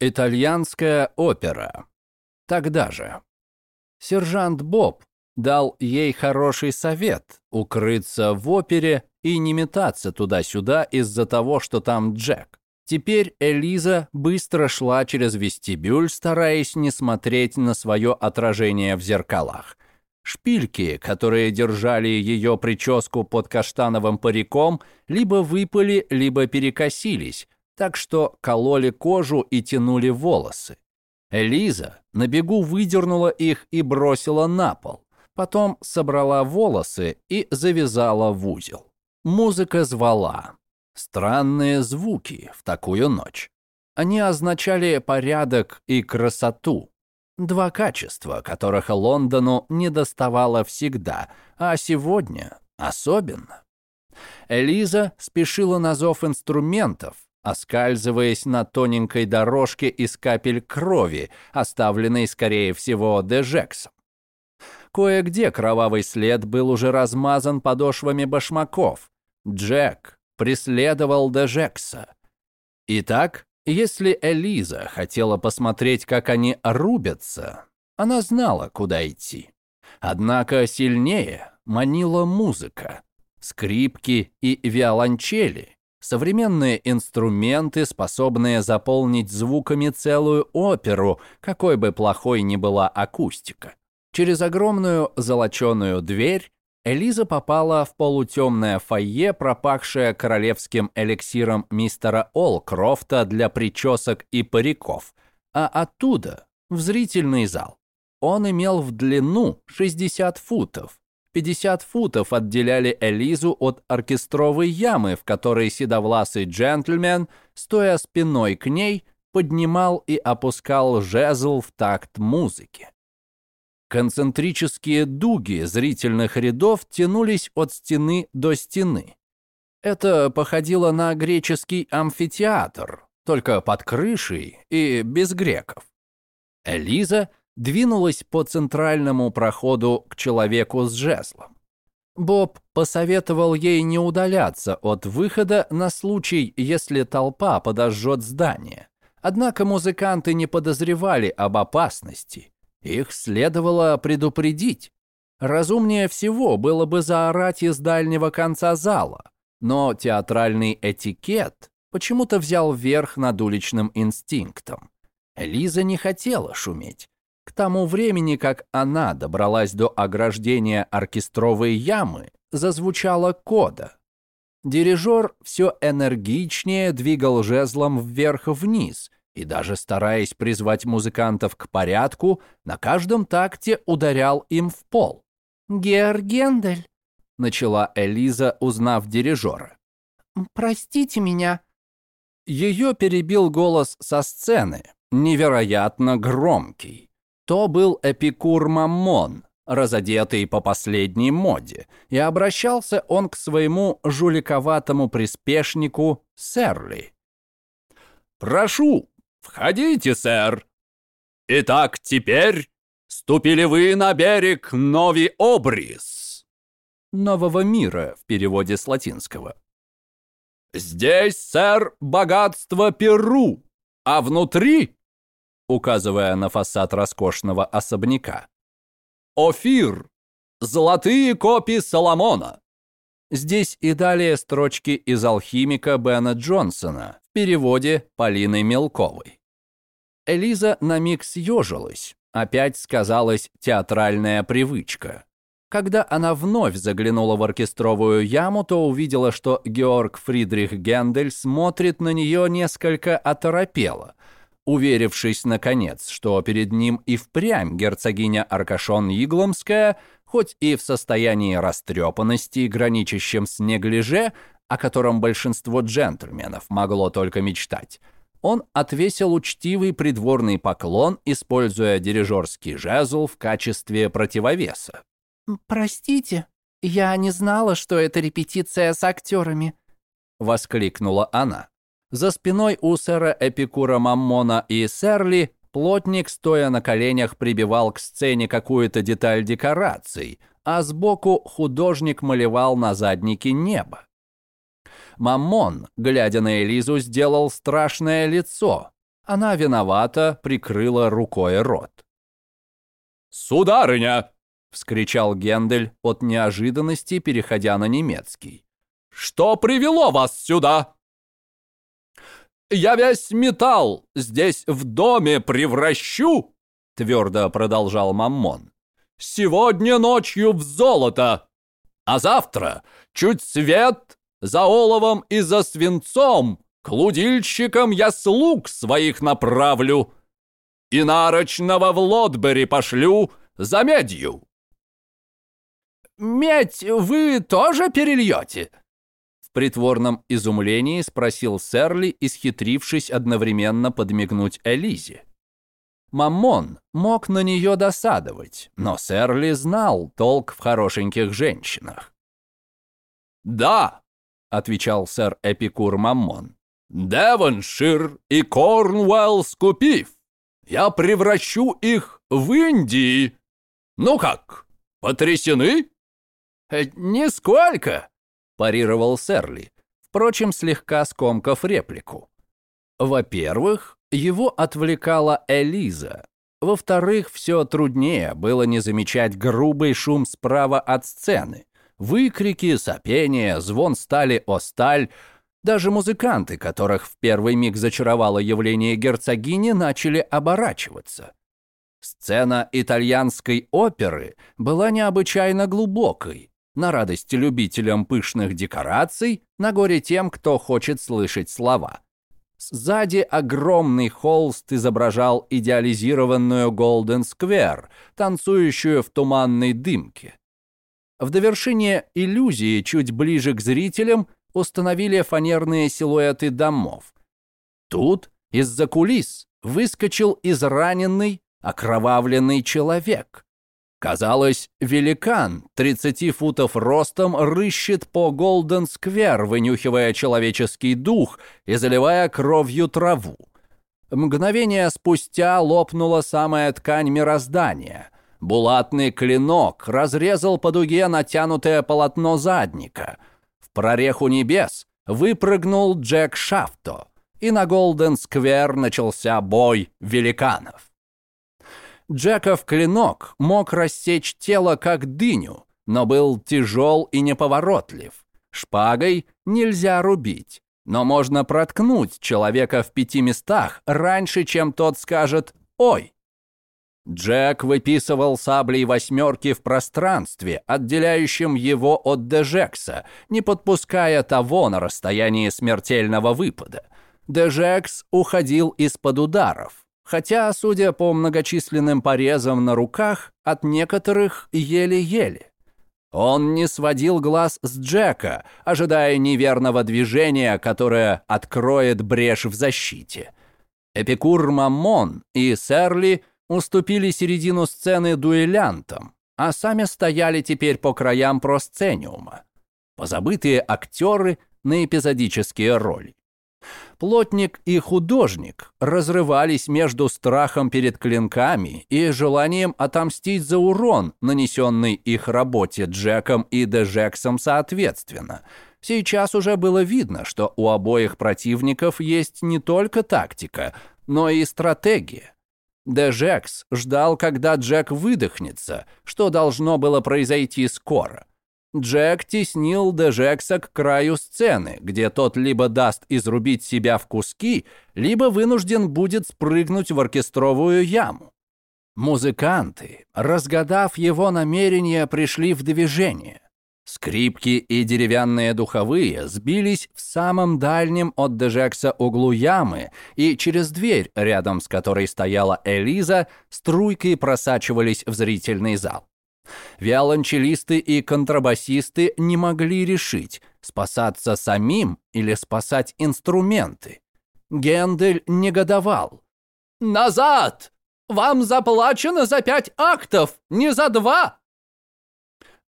Итальянская опера. Тогда же. Сержант Боб дал ей хороший совет укрыться в опере и не метаться туда-сюда из-за того, что там Джек. Теперь Элиза быстро шла через вестибюль, стараясь не смотреть на свое отражение в зеркалах. Шпильки, которые держали ее прическу под каштановым париком, либо выпали, либо перекосились, так что кололи кожу и тянули волосы. Элиза на бегу выдернула их и бросила на пол. Потом собрала волосы и завязала в узел. Музыка звала. Странные звуки в такую ночь. Они означали порядок и красоту. Два качества, которых Лондону не доставало всегда, а сегодня особенно. Элиза спешила на зов инструментов, оскальзываясь на тоненькой дорожке из капель крови, оставленной, скорее всего, Дежексом. Кое-где кровавый след был уже размазан подошвами башмаков. Джек преследовал Дежекса. Итак, если Элиза хотела посмотреть, как они рубятся, она знала, куда идти. Однако сильнее манила музыка, скрипки и виолончели, Современные инструменты, способные заполнить звуками целую оперу, какой бы плохой ни была акустика. Через огромную золоченую дверь Элиза попала в полутемное фойе, пропахшее королевским эликсиром мистера Олкрофта для причесок и париков, а оттуда в зрительный зал. Он имел в длину 60 футов, 50 футов отделяли Элизу от оркестровой ямы, в которой седовласый джентльмен, стоя спиной к ней, поднимал и опускал жезл в такт музыки. Концентрические дуги зрительных рядов тянулись от стены до стены. Это походило на греческий амфитеатр, только под крышей и без греков. Элиза двинулась по центральному проходу к человеку с жезлом. Боб посоветовал ей не удаляться от выхода на случай, если толпа подожжет здание. Однако музыканты не подозревали об опасности. Их следовало предупредить. Разумнее всего было бы заорать из дальнего конца зала, но театральный этикет почему-то взял верх над уличным инстинктом. Лиза не хотела шуметь. К тому времени, как она добралась до ограждения оркестровой ямы, зазвучала кода. Дирижер все энергичнее двигал жезлом вверх-вниз, и даже стараясь призвать музыкантов к порядку, на каждом такте ударял им в пол. «Гер Гендель», — начала Элиза, узнав дирижера. «Простите меня». Ее перебил голос со сцены, невероятно громкий. То был Эпикур Маммон, разодетый по последней моде, и обращался он к своему жуликоватому приспешнику Серли. «Прошу, входите, сэр. Итак, теперь ступили вы на берег Нови Обрис». Нового мира в переводе с латинского. «Здесь, сэр, богатство Перу, а внутри указывая на фасад роскошного особняка. «Офир! Золотые копии Соломона!» Здесь и далее строчки из алхимика Бена Джонсона в переводе Полины Мелковой. Элиза на миг съежилась, опять сказалась театральная привычка. Когда она вновь заглянула в оркестровую яму, то увидела, что Георг Фридрих Гендель смотрит на нее несколько оторопело, Уверившись, наконец, что перед ним и впрямь герцогиня Аркашон Игломская, хоть и в состоянии растрепанности, граничащем с неглиже, о котором большинство джентльменов могло только мечтать, он отвесил учтивый придворный поклон, используя дирижерский жезл в качестве противовеса. «Простите, я не знала, что это репетиция с актерами», — воскликнула она. За спиной у сэра Эпикура Маммона и Серли плотник, стоя на коленях, прибивал к сцене какую-то деталь декораций, а сбоку художник малевал на заднике небо. Маммон, глядя на Элизу, сделал страшное лицо, Она виновата прикрыла рукой рот. «Сударыня!» — вскричал Гендель от неожиданности, переходя на немецкий. «Что привело вас сюда?» «Я весь металл здесь в доме превращу!» — твердо продолжал Маммон. «Сегодня ночью в золото, а завтра чуть свет за оловом и за свинцом к лудильщикам я слуг своих направлю и нарочного в Лотбери пошлю за медью». «Медь вы тоже перельете?» Притворном изумлении спросил Серли, исхитрившись одновременно подмигнуть Элизе. Маммон мог на нее досадовать, но Серли знал толк в хорошеньких женщинах. «Да», — отвечал сэр Эпикур Маммон, «Девоншир и Корнуэлл скупив, я превращу их в Индии. Ну как, потрясены?» «Э, «Нисколько», — парировал Серли, впрочем, слегка скомкав реплику. Во-первых, его отвлекала Элиза. Во-вторых, все труднее было не замечать грубый шум справа от сцены. Выкрики, сопение, звон стали о сталь. Даже музыканты, которых в первый миг зачаровало явление герцогини, начали оборачиваться. Сцена итальянской оперы была необычайно глубокой, на радость любителям пышных декораций, на горе тем, кто хочет слышать слова. Сзади огромный холст изображал идеализированную Голден Сквер, танцующую в туманной дымке. В довершение иллюзии чуть ближе к зрителям установили фанерные силуэты домов. Тут из-за кулис выскочил израненный, окровавленный человек. Казалось, великан 30 футов ростом рыщет по Голден-сквер, вынюхивая человеческий дух и заливая кровью траву. Мгновение спустя лопнула самая ткань мироздания. Булатный клинок разрезал по дуге натянутое полотно задника. В прореху небес выпрыгнул Джек Шафто, и на Голден-сквер начался бой великанов. Джеков клинок мог рассечь тело как дыню, но был тяжел и неповоротлив. Шпагой нельзя рубить, но можно проткнуть человека в пяти местах раньше, чем тот скажет «Ой!». Джек выписывал саблей восьмерки в пространстве, отделяющем его от Дежекса, не подпуская того на расстоянии смертельного выпада. Дежекс уходил из-под ударов, хотя, судя по многочисленным порезам на руках, от некоторых еле-еле. Он не сводил глаз с Джека, ожидая неверного движения, которое откроет брешь в защите. Эпикур Маммон и Серли уступили середину сцены дуэлянтам, а сами стояли теперь по краям просцениума. Позабытые актеры на эпизодические роли. Плотник и художник разрывались между страхом перед клинками и желанием отомстить за урон, нанесенный их работе Джеком и Дежексом соответственно. Сейчас уже было видно, что у обоих противников есть не только тактика, но и стратегия. Дежекс ждал, когда Джек выдохнется, что должно было произойти скоро. Джек теснил Дежекса к краю сцены, где тот либо даст изрубить себя в куски, либо вынужден будет спрыгнуть в оркестровую яму. Музыканты, разгадав его намерение, пришли в движение. Скрипки и деревянные духовые сбились в самом дальнем от Дежекса углу ямы, и через дверь, рядом с которой стояла Элиза, струйкой просачивались в зрительный зал. Виолончелисты и контрабасисты не могли решить, спасаться самим или спасать инструменты. Гендель негодовал. «Назад! Вам заплачено за пять актов, не за два!»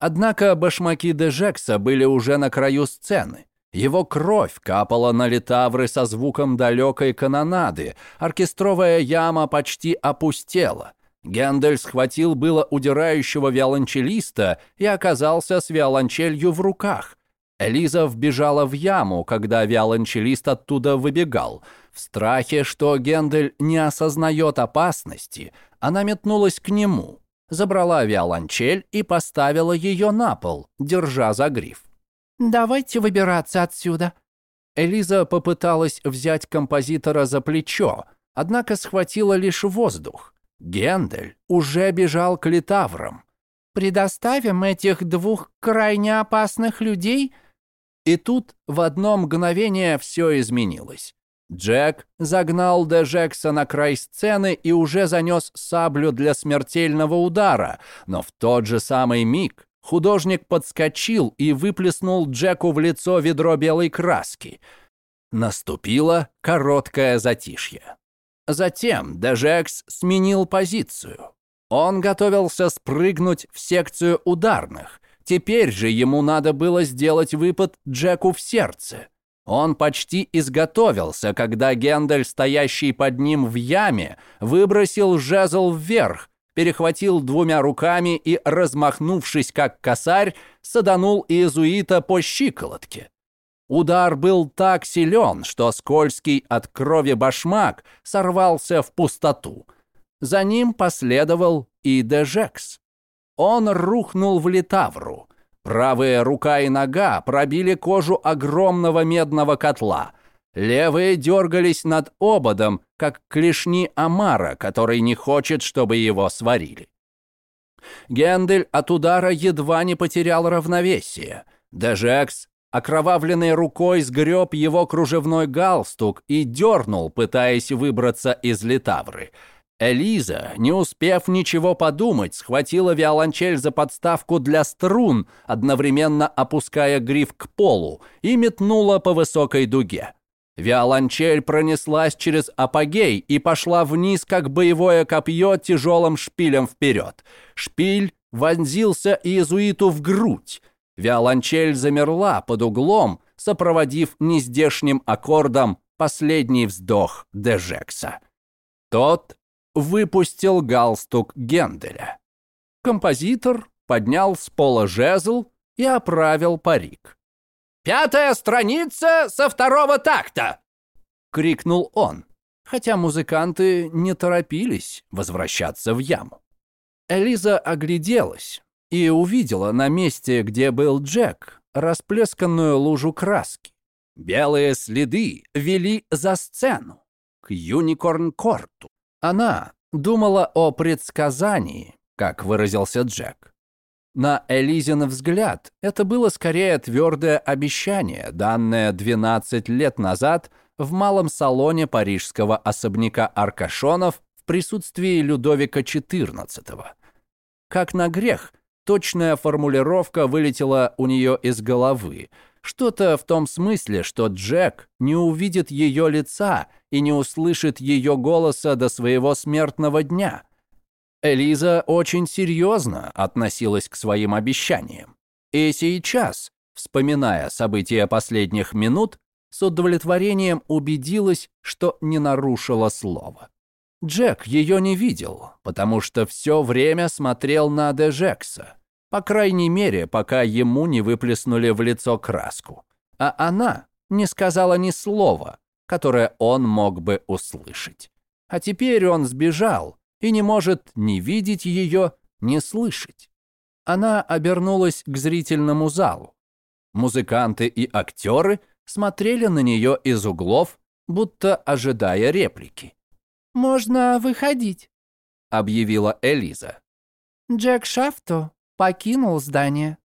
Однако башмаки Дежекса были уже на краю сцены. Его кровь капала на литавры со звуком далекой канонады, оркестровая яма почти опустела. Гендель схватил было удирающего виолончелиста и оказался с виолончелью в руках. Элиза вбежала в яму, когда виолончелист оттуда выбегал. В страхе, что Гендель не осознает опасности, она метнулась к нему, забрала виолончель и поставила ее на пол, держа за гриф. «Давайте выбираться отсюда». Элиза попыталась взять композитора за плечо, однако схватила лишь воздух. Гендель уже бежал к литаврам. «Предоставим этих двух крайне опасных людей?» И тут в одно мгновение все изменилось. Джек загнал Дежекса на край сцены и уже занес саблю для смертельного удара, но в тот же самый миг художник подскочил и выплеснул Джеку в лицо ведро белой краски. Наступило короткое затишье. Затем Дежекс сменил позицию. Он готовился спрыгнуть в секцию ударных. Теперь же ему надо было сделать выпад Джеку в сердце. Он почти изготовился, когда Гендель, стоящий под ним в яме, выбросил жезл вверх, перехватил двумя руками и, размахнувшись как косарь, саданул иезуита по щиколотке. Удар был так силен, что скользкий от крови башмак сорвался в пустоту. За ним последовал и Дежекс. Он рухнул в литавру. Правая рука и нога пробили кожу огромного медного котла. Левые дергались над ободом, как клешни омара, который не хочет, чтобы его сварили. Гендель от удара едва не потерял равновесие. Дежекс окровавленной рукой сгреб его кружевной галстук и дернул, пытаясь выбраться из литавры – Элиза, не успев ничего подумать, схватила виолончель за подставку для струн, одновременно опуская гриф к полу, и метнула по высокой дуге. Виолончель пронеслась через апогей и пошла вниз, как боевое копье, тяжелым шпилем вперед. Шпиль вонзился иезуиту в грудь. Виолончель замерла под углом, сопроводив нездешним аккордом последний вздох Дежекса. Тот выпустил галстук Генделя. Композитор поднял с пола жезл и оправил парик. «Пятая страница со второго такта!» — крикнул он, хотя музыканты не торопились возвращаться в яму. Элиза огляделась и увидела на месте, где был Джек, расплесканную лужу краски. Белые следы вели за сцену, к Юникорн-корту. Она думала о предсказании, как выразился Джек. На Элизин взгляд, это было скорее твердое обещание, данное 12 лет назад в малом салоне парижского особняка Аркашонов в присутствии Людовика XIV. Как на грех, точная формулировка вылетела у нее из головы – что-то в том смысле, что Джек не увидит ее лица и не услышит ее голоса до своего смертного дня. Элиза очень серьезно относилась к своим обещаниям. И сейчас, вспоминая события последних минут, с удовлетворением убедилась, что не нарушила слова. Джек ее не видел, потому что все время смотрел на Дежекса. По крайней мере, пока ему не выплеснули в лицо краску. А она не сказала ни слова, которое он мог бы услышать. А теперь он сбежал и не может ни видеть ее, ни слышать. Она обернулась к зрительному залу. Музыканты и актеры смотрели на нее из углов, будто ожидая реплики. «Можно выходить», — объявила Элиза. «Джек Шафто покинул здание.